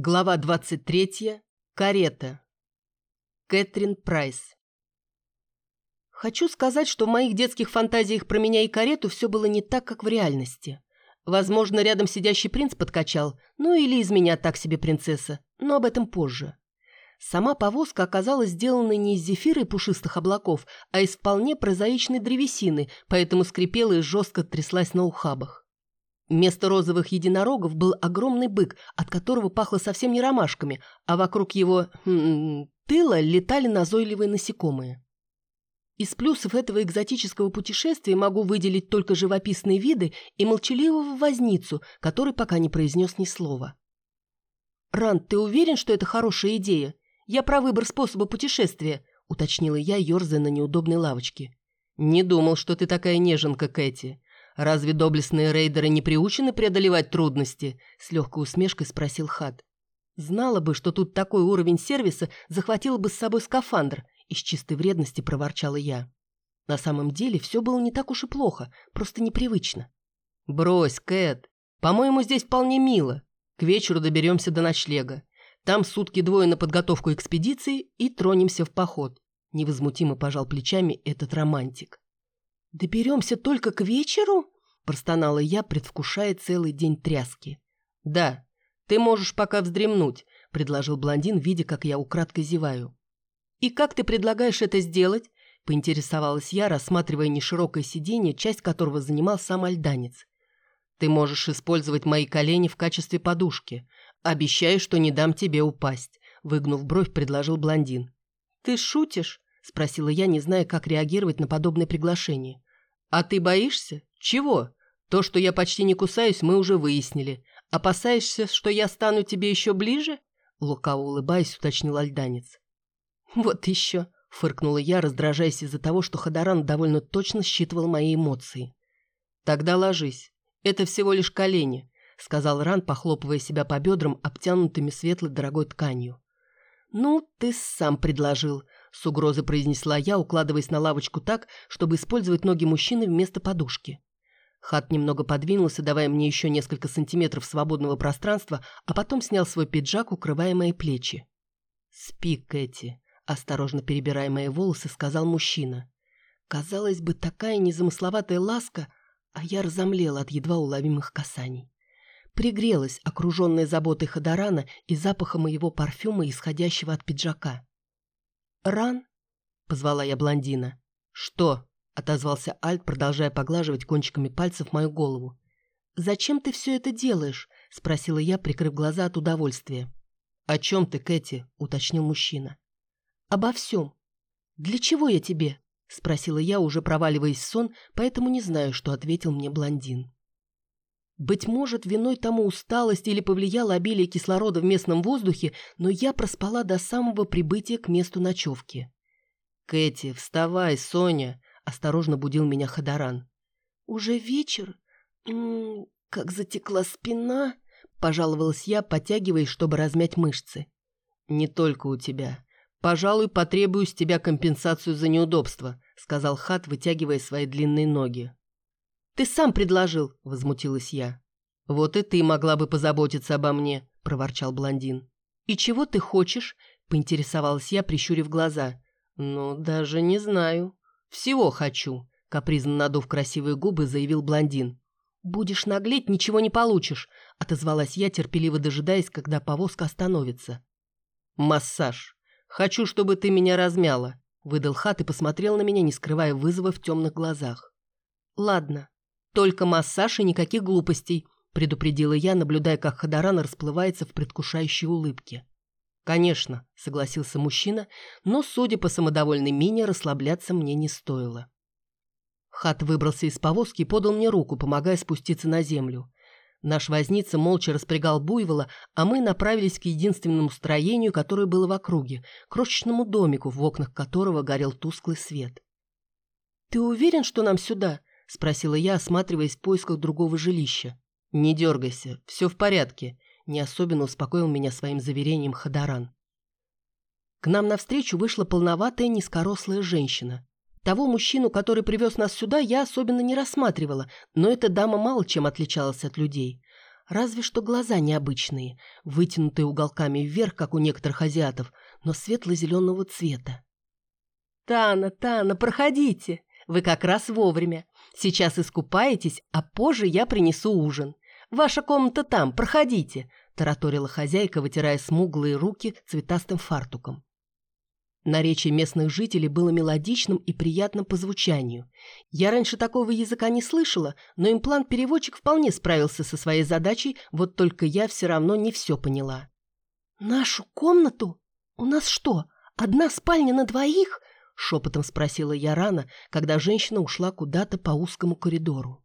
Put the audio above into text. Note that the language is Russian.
Глава 23. Карета. Кэтрин Прайс. Хочу сказать, что в моих детских фантазиях про меня и карету все было не так, как в реальности. Возможно, рядом сидящий принц подкачал, ну или из меня так себе принцесса, но об этом позже. Сама повозка оказалась сделана не из зефира и пушистых облаков, а из вполне прозаичной древесины, поэтому скрипела и жестко тряслась на ухабах. Вместо розовых единорогов был огромный бык, от которого пахло совсем не ромашками, а вокруг его м -м, тыла летали назойливые насекомые. Из плюсов этого экзотического путешествия могу выделить только живописные виды и молчаливого возницу, который пока не произнес ни слова. «Ранд, ты уверен, что это хорошая идея? Я про выбор способа путешествия», — уточнила я, ерзая на неудобной лавочке. «Не думал, что ты такая неженка, Кэти. «Разве доблестные рейдеры не приучены преодолевать трудности?» – с легкой усмешкой спросил Хад. «Знала бы, что тут такой уровень сервиса, захватила бы с собой скафандр», – из чистой вредности проворчала я. На самом деле все было не так уж и плохо, просто непривычно. «Брось, Кэт, по-моему, здесь вполне мило. К вечеру доберемся до ночлега. Там сутки двое на подготовку экспедиции и тронемся в поход», – невозмутимо пожал плечами этот романтик. «Доберемся только к вечеру?» – простонала я, предвкушая целый день тряски. «Да, ты можешь пока вздремнуть», – предложил блондин, видя, как я украдкой зеваю. «И как ты предлагаешь это сделать?» – поинтересовалась я, рассматривая неширокое сиденье, часть которого занимал сам альданец. «Ты можешь использовать мои колени в качестве подушки. Обещаю, что не дам тебе упасть», – выгнув бровь, предложил блондин. «Ты шутишь?» – спросила я, не зная, как реагировать на подобное приглашение. «А ты боишься? Чего? То, что я почти не кусаюсь, мы уже выяснили. Опасаешься, что я стану тебе еще ближе?» Лукаво улыбаясь, уточнил альданец. «Вот еще!» – фыркнула я, раздражаясь из-за того, что Хадаран довольно точно считывал мои эмоции. «Тогда ложись. Это всего лишь колени», – сказал Ран, похлопывая себя по бедрам, обтянутыми светлой дорогой тканью. «Ну, ты сам предложил», с угрозой произнесла я, укладываясь на лавочку так, чтобы использовать ноги мужчины вместо подушки. Хат немного подвинулся, давая мне еще несколько сантиметров свободного пространства, а потом снял свой пиджак, укрывая мои плечи. «Спи, Кэти», — осторожно перебирая мои волосы, сказал мужчина. Казалось бы, такая незамысловатая ласка, а я разомлела от едва уловимых касаний. Пригрелась, окруженная заботой Ходорана и запахом моего парфюма, исходящего от пиджака. «Ран?» — позвала я блондина. «Что?» — отозвался Альт, продолжая поглаживать кончиками пальцев мою голову. «Зачем ты все это делаешь?» — спросила я, прикрыв глаза от удовольствия. «О чем ты, Кэти?» — уточнил мужчина. «Обо всем. Для чего я тебе?» — спросила я, уже проваливаясь в сон, поэтому не знаю, что ответил мне блондин. Быть может, виной тому усталость или повлияло обилие кислорода в местном воздухе, но я проспала до самого прибытия к месту ночевки. «Кэти, вставай, Соня!» – осторожно будил меня Ходоран. «Уже вечер? М -м, как затекла спина!» – пожаловалась я, потягиваясь, чтобы размять мышцы. «Не только у тебя. Пожалуй, потребую с тебя компенсацию за неудобство», – сказал Хат, вытягивая свои длинные ноги. «Ты сам предложил», — возмутилась я. «Вот и ты могла бы позаботиться обо мне», — проворчал блондин. «И чего ты хочешь?» — поинтересовалась я, прищурив глаза. «Ну, даже не знаю. Всего хочу», — капризно надув красивые губы, заявил блондин. «Будешь наглеть, ничего не получишь», — отозвалась я, терпеливо дожидаясь, когда повозка остановится. «Массаж. Хочу, чтобы ты меня размяла», — выдал Хат и посмотрел на меня, не скрывая вызова в темных глазах. «Ладно, «Только массаж и никаких глупостей», – предупредила я, наблюдая, как Ходоран расплывается в предвкушающей улыбке. «Конечно», – согласился мужчина, но, судя по самодовольной мине, расслабляться мне не стоило. Хат выбрался из повозки и подал мне руку, помогая спуститься на землю. Наш возница молча распрягал буйвола, а мы направились к единственному строению, которое было в округе, крошечному домику, в окнах которого горел тусклый свет. «Ты уверен, что нам сюда?» — спросила я, осматриваясь в поисках другого жилища. «Не дергайся, все в порядке», — не особенно успокоил меня своим заверением Хадаран. К нам навстречу вышла полноватая низкорослая женщина. Того мужчину, который привез нас сюда, я особенно не рассматривала, но эта дама мало чем отличалась от людей. Разве что глаза необычные, вытянутые уголками вверх, как у некоторых азиатов, но светло-зеленого цвета. «Тана, Тана, проходите! Вы как раз вовремя. Сейчас искупаетесь, а позже я принесу ужин. Ваша комната там, проходите!» – тараторила хозяйка, вытирая смуглые руки цветастым фартуком. Наречие местных жителей было мелодичным и приятным по звучанию. Я раньше такого языка не слышала, но имплант-переводчик вполне справился со своей задачей, вот только я все равно не все поняла. «Нашу комнату? У нас что, одна спальня на двоих?» — шепотом спросила я рано, когда женщина ушла куда-то по узкому коридору.